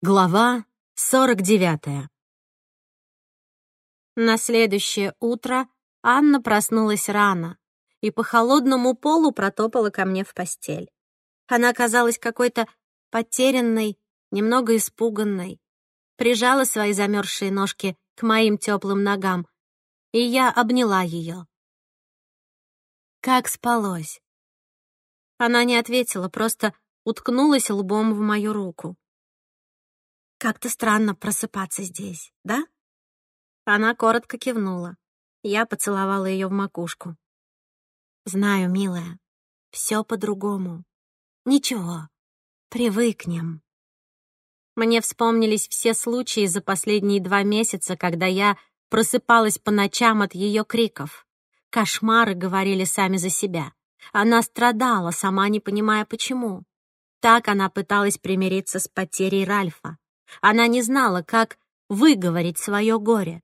Глава 49 На следующее утро Анна проснулась рано и по холодному полу протопала ко мне в постель. Она казалась какой-то потерянной, немного испуганной, прижала свои замерзшие ножки к моим теплым ногам, и я обняла ее. Как спалось? Она не ответила, просто уткнулась лбом в мою руку. Как-то странно просыпаться здесь, да? Она коротко кивнула. Я поцеловала ее в макушку. Знаю, милая, все по-другому. Ничего, привыкнем. Мне вспомнились все случаи за последние два месяца, когда я просыпалась по ночам от ее криков. Кошмары говорили сами за себя. Она страдала, сама не понимая почему. Так она пыталась примириться с потерей Ральфа. Она не знала, как выговорить свое горе.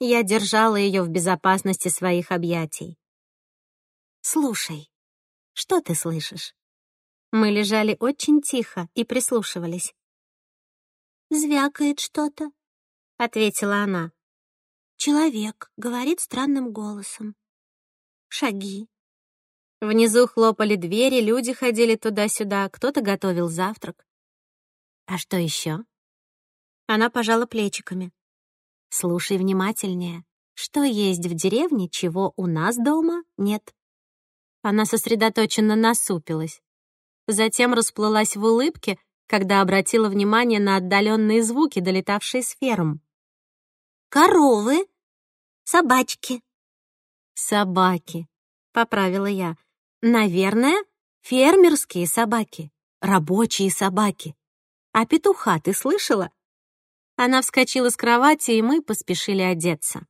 Я держала ее в безопасности своих объятий. «Слушай, что ты слышишь?» Мы лежали очень тихо и прислушивались. «Звякает что-то», — ответила она. «Человек говорит странным голосом. Шаги». Внизу хлопали двери, люди ходили туда-сюда, кто-то готовил завтрак. «А что еще?» Она пожала плечиками. «Слушай внимательнее. Что есть в деревне, чего у нас дома нет?» Она сосредоточенно насупилась. Затем расплылась в улыбке, когда обратила внимание на отдаленные звуки, долетавшие с ферм. «Коровы, собачки». «Собаки», — поправила я. «Наверное, фермерские собаки, рабочие собаки. А петуха ты слышала? Она вскочила с кровати, и мы поспешили одеться.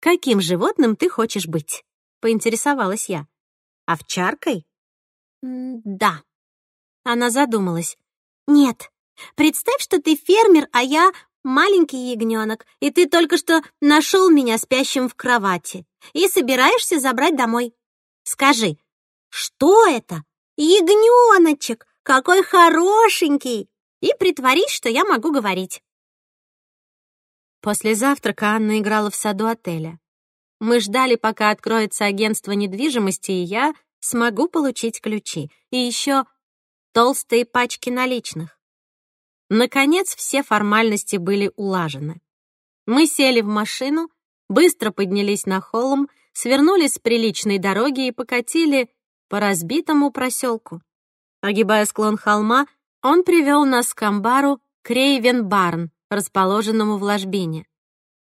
«Каким животным ты хочешь быть?» — поинтересовалась я. «Овчаркой?» «Да». Она задумалась. «Нет, представь, что ты фермер, а я маленький ягненок, и ты только что нашел меня спящим в кровати и собираешься забрать домой. Скажи, что это? Ягненочек, какой хорошенький! И притворись, что я могу говорить. После завтрака Анна играла в саду отеля. Мы ждали, пока откроется агентство недвижимости, и я смогу получить ключи. И еще толстые пачки наличных. Наконец, все формальности были улажены. Мы сели в машину, быстро поднялись на холм, свернули с приличной дороги и покатили по разбитому проселку. Огибая склон холма, он привел нас к амбару Крейвен-Барн, расположенному в ложбине.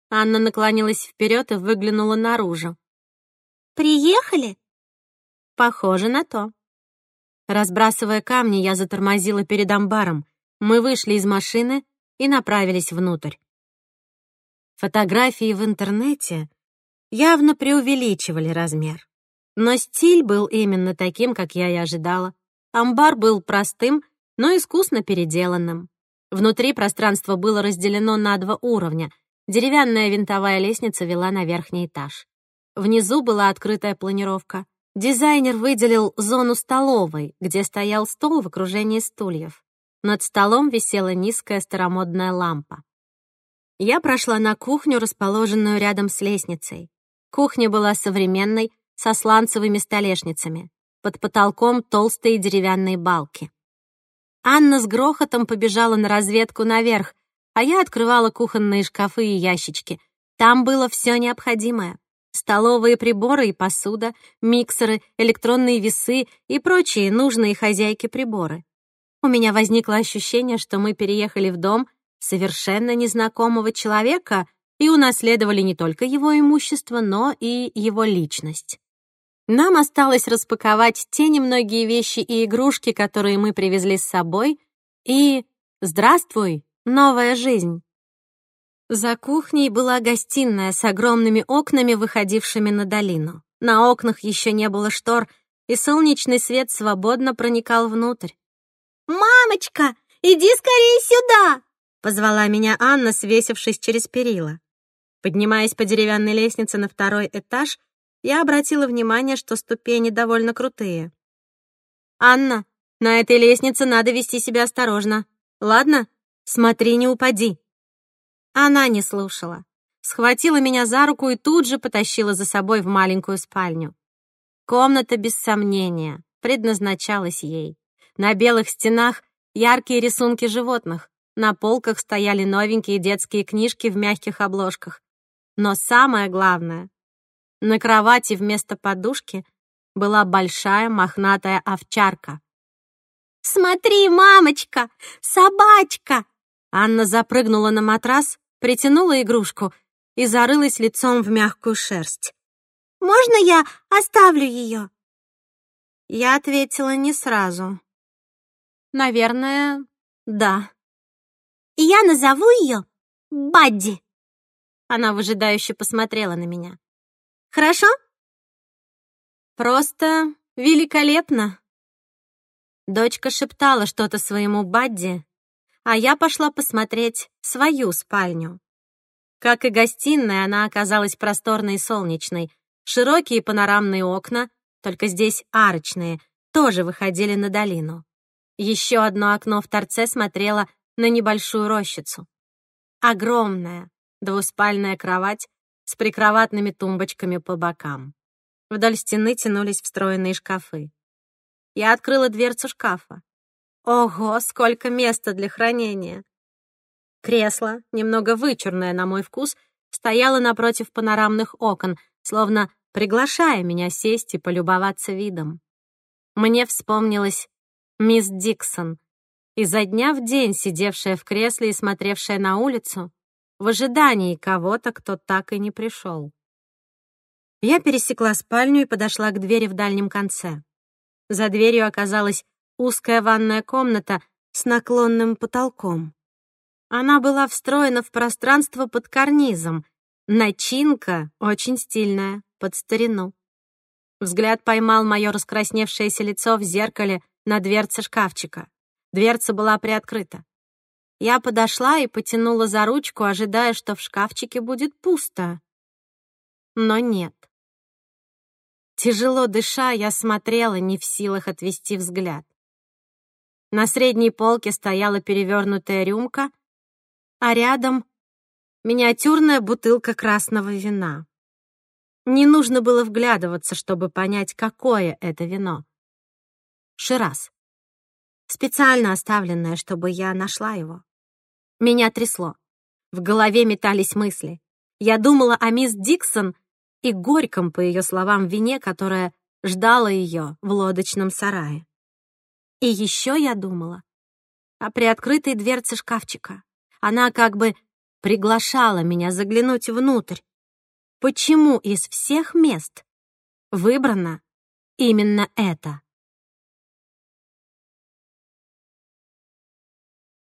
Анна наклонилась вперед и выглянула наружу. «Приехали?» «Похоже на то». Разбрасывая камни, я затормозила перед амбаром. Мы вышли из машины и направились внутрь. Фотографии в интернете явно преувеличивали размер. Но стиль был именно таким, как я и ожидала. Амбар был простым, но искусно переделанным. Внутри пространство было разделено на два уровня. Деревянная винтовая лестница вела на верхний этаж. Внизу была открытая планировка. Дизайнер выделил зону столовой, где стоял стол в окружении стульев. Над столом висела низкая старомодная лампа. Я прошла на кухню, расположенную рядом с лестницей. Кухня была современной, со сланцевыми столешницами. Под потолком толстые деревянные балки. Анна с грохотом побежала на разведку наверх, а я открывала кухонные шкафы и ящички. Там было все необходимое. Столовые приборы и посуда, миксеры, электронные весы и прочие нужные хозяйке приборы. У меня возникло ощущение, что мы переехали в дом совершенно незнакомого человека и унаследовали не только его имущество, но и его личность. Нам осталось распаковать те немногие вещи и игрушки, которые мы привезли с собой, и «Здравствуй, новая жизнь!» За кухней была гостиная с огромными окнами, выходившими на долину. На окнах еще не было штор, и солнечный свет свободно проникал внутрь. «Мамочка, иди скорее сюда!» — позвала меня Анна, свесившись через перила. Поднимаясь по деревянной лестнице на второй этаж, я обратила внимание, что ступени довольно крутые. «Анна, на этой лестнице надо вести себя осторожно. Ладно?» — Смотри, не упади!» Она не слушала. Схватила меня за руку и тут же потащила за собой в маленькую спальню. Комната, без сомнения, предназначалась ей. На белых стенах яркие рисунки животных. На полках стояли новенькие детские книжки в мягких обложках. Но самое главное, на кровати вместо подушки была большая мохнатая овчарка. «Смотри, мамочка! Собачка!» Анна запрыгнула на матрас, притянула игрушку и зарылась лицом в мягкую шерсть. «Можно я оставлю ее?» Я ответила не сразу. «Наверное, да». «Я назову ее Бадди». Она выжидающе посмотрела на меня. «Хорошо?» «Просто великолепно!» Дочка шептала что-то своему Бадди, а я пошла посмотреть свою спальню. Как и гостиная, она оказалась просторной и солнечной. Широкие панорамные окна, только здесь арочные, тоже выходили на долину. Еще одно окно в торце смотрело на небольшую рощицу. Огромная двуспальная кровать с прикроватными тумбочками по бокам. Вдоль стены тянулись встроенные шкафы. Я открыла дверцу шкафа. Ого, сколько места для хранения! Кресло, немного вычурное на мой вкус, стояло напротив панорамных окон, словно приглашая меня сесть и полюбоваться видом. Мне вспомнилась мисс Диксон, изо дня в день сидевшая в кресле и смотревшая на улицу в ожидании кого-то, кто так и не пришел. Я пересекла спальню и подошла к двери в дальнем конце. За дверью оказалась узкая ванная комната с наклонным потолком. Она была встроена в пространство под карнизом. Начинка очень стильная, под старину. Взгляд поймал мое раскрасневшееся лицо в зеркале на дверце шкафчика. Дверца была приоткрыта. Я подошла и потянула за ручку, ожидая, что в шкафчике будет пусто. Но нет. Тяжело дыша, я смотрела, не в силах отвести взгляд. На средней полке стояла перевернутая рюмка, а рядом миниатюрная бутылка красного вина. Не нужно было вглядываться, чтобы понять, какое это вино. Шираз. Специально оставленное, чтобы я нашла его. Меня трясло. В голове метались мысли. Я думала о мисс Диксон и горьком, по ее словам, вине, которое ждало ее в лодочном сарае. И еще я думала о приоткрытой дверце шкафчика. Она как бы приглашала меня заглянуть внутрь. Почему из всех мест выбрано именно это?